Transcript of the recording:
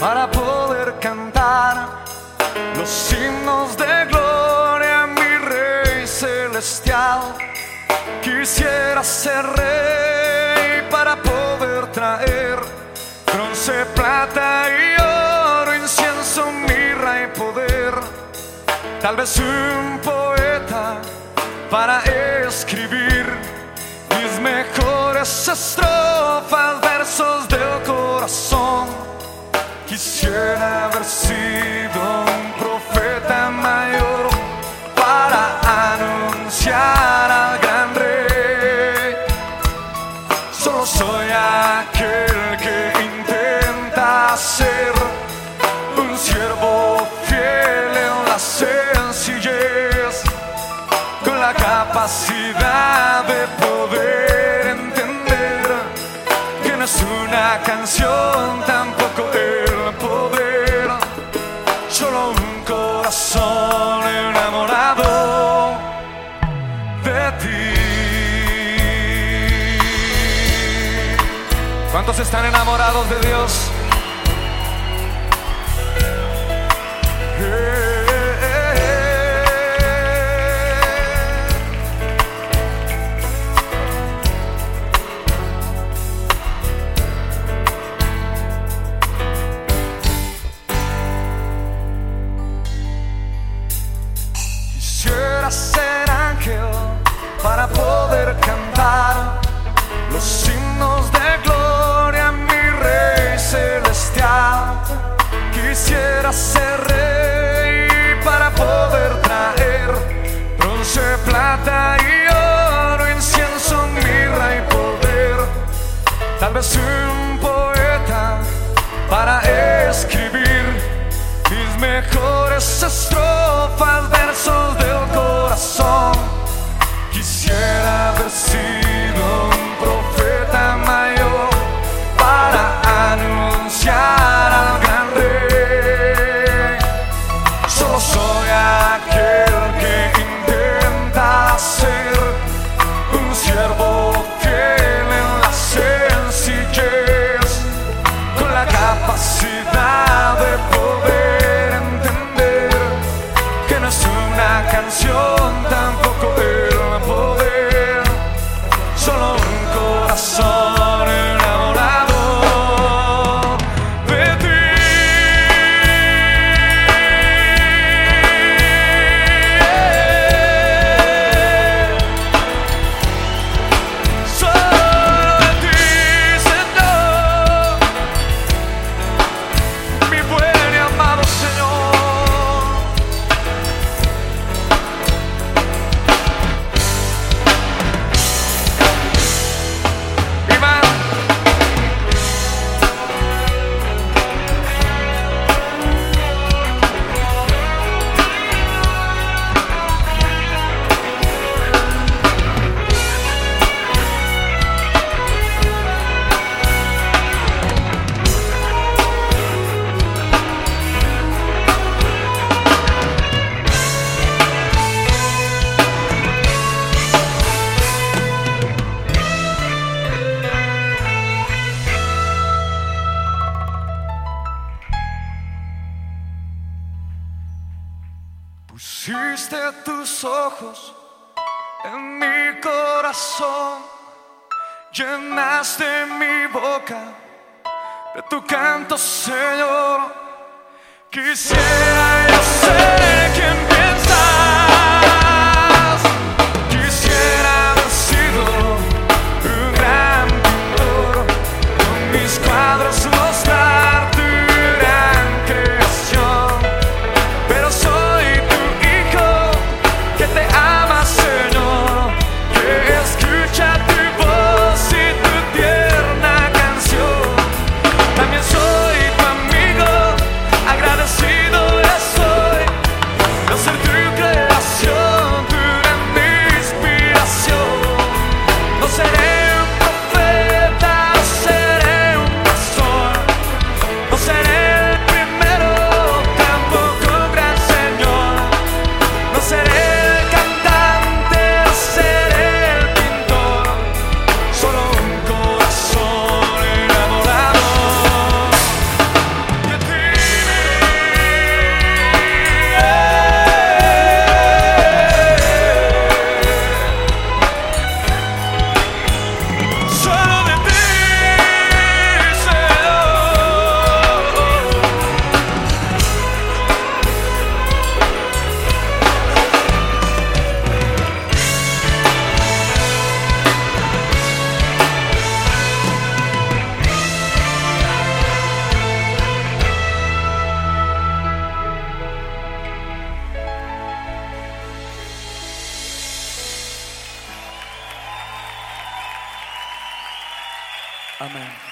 Para poder cantar los himnos de gloria mi Rey celestial. Quisiera ser rey para poder traer bronce, plata y oro, incienso, mirra y poder. Tal vez un poeta para escribir mis mejores estrofas, versos del soy aquel que intenta ser un siervo fiel en la sencillez, con la capacidad de poder entender que no es una canción, tampoco el ¿Cuántos están enamorados de Dios? Ser rey para poder traer bronce, plata y oro, incienso, mirra y poder. Tal vez un poeta para escribir mis mejores estrofas, versos del corazón. Quisiera haber sido corazón Pusiste tus ojos en mi corazón, llenaste mi boca de tu canto, Señor. Quisiera yo ser quien Amen.